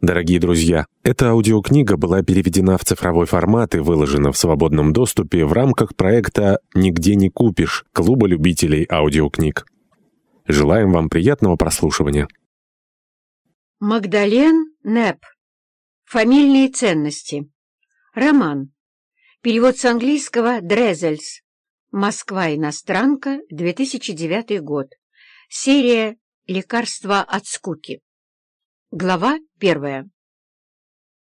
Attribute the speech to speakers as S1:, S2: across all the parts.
S1: Дорогие друзья, эта аудиокнига была переведена в цифровой формат и выложена в свободном доступе в рамках проекта «Нигде не купишь» Клуба любителей аудиокниг. Желаем вам приятного прослушивания.
S2: Магдален Неп. Фамильные ценности. Роман. Перевод с английского Дрезельс. Москва. Иностранка. 2009 год. Серия «Лекарства от скуки». Глава первая.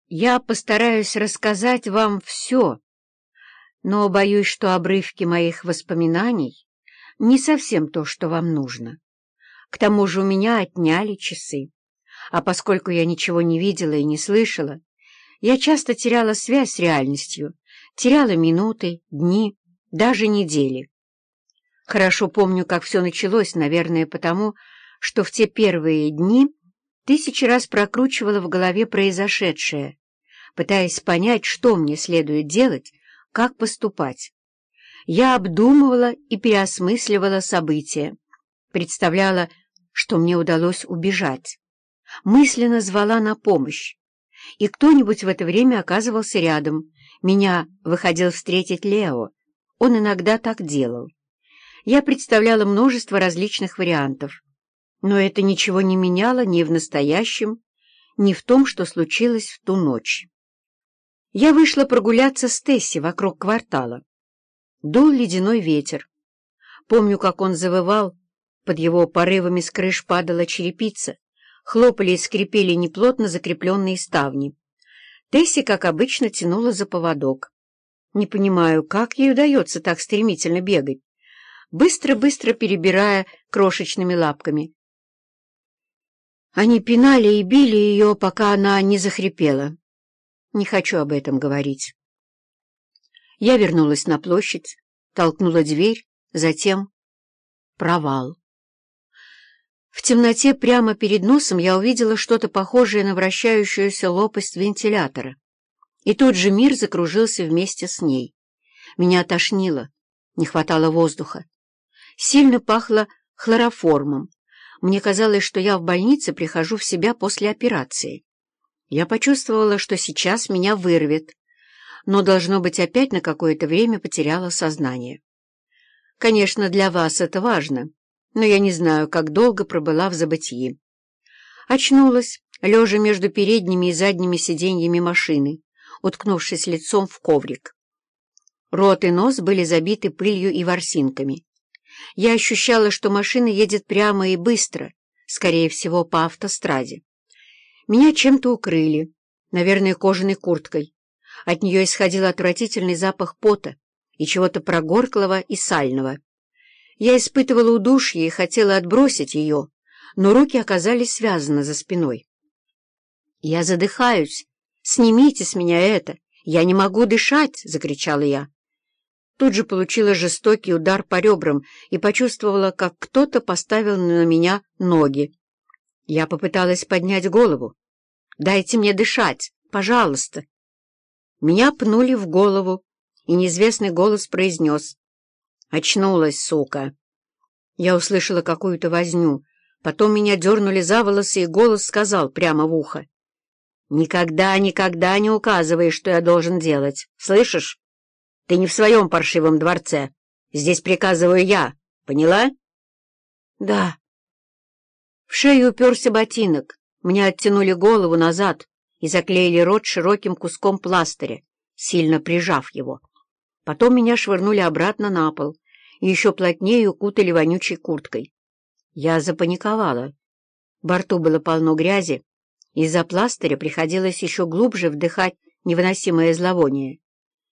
S2: Я постараюсь рассказать вам все, но боюсь, что обрывки моих воспоминаний не совсем то, что вам нужно. К тому же у меня отняли часы, а поскольку я ничего не видела и не слышала, я часто теряла связь с реальностью, теряла минуты, дни, даже недели. Хорошо помню, как все началось, наверное, потому, что в те первые дни Тысячи раз прокручивала в голове произошедшее, пытаясь понять, что мне следует делать, как поступать. Я обдумывала и переосмысливала события, представляла, что мне удалось убежать. Мысленно звала на помощь, и кто-нибудь в это время оказывался рядом. Меня выходил встретить Лео. Он иногда так делал. Я представляла множество различных вариантов. Но это ничего не меняло ни в настоящем, ни в том, что случилось в ту ночь. Я вышла прогуляться с Тесси вокруг квартала. Дул ледяной ветер. Помню, как он завывал, под его порывами с крыш падала черепица, хлопали и скрипели неплотно закрепленные ставни. Тесси, как обычно, тянула за поводок. Не понимаю, как ей удается так стремительно бегать, быстро-быстро перебирая крошечными лапками. Они пинали и били ее, пока она не захрипела. Не хочу об этом говорить. Я вернулась на площадь, толкнула дверь, затем провал. В темноте прямо перед носом я увидела что-то похожее на вращающуюся лопасть вентилятора. И тот же мир закружился вместе с ней. Меня тошнило, не хватало воздуха. Сильно пахло хлороформом, мне казалось, что я в больнице прихожу в себя после операции. Я почувствовала, что сейчас меня вырвет, но, должно быть, опять на какое-то время потеряла сознание. Конечно, для вас это важно, но я не знаю, как долго пробыла в забытии. Очнулась, лежа между передними и задними сиденьями машины, уткнувшись лицом в коврик. Рот и нос были забиты пылью и ворсинками. Я ощущала, что машина едет прямо и быстро, скорее всего, по автостраде. Меня чем-то укрыли, наверное, кожаной курткой. От нее исходил отвратительный запах пота и чего-то прогорклого и сального. Я испытывала удушье и хотела отбросить ее, но руки оказались связаны за спиной. «Я задыхаюсь! Снимите с меня это! Я не могу дышать!» — закричала я. Тут же получила жестокий удар по ребрам и почувствовала, как кто-то поставил на меня ноги. Я попыталась поднять голову. «Дайте мне дышать, пожалуйста!» Меня пнули в голову, и неизвестный голос произнес. «Очнулась, сука!» Я услышала какую-то возню. Потом меня дернули за волосы, и голос сказал прямо в ухо. «Никогда, никогда не указывай, что я должен делать. Слышишь?» Ты не в своем паршивом дворце. Здесь приказываю я. Поняла? Да. В шею уперся ботинок. Мне оттянули голову назад и заклеили рот широким куском пластыря, сильно прижав его. Потом меня швырнули обратно на пол и еще плотнее укутали вонючей курткой. Я запаниковала. Во рту было полно грязи, из-за пластыря приходилось еще глубже вдыхать невыносимое зловоние.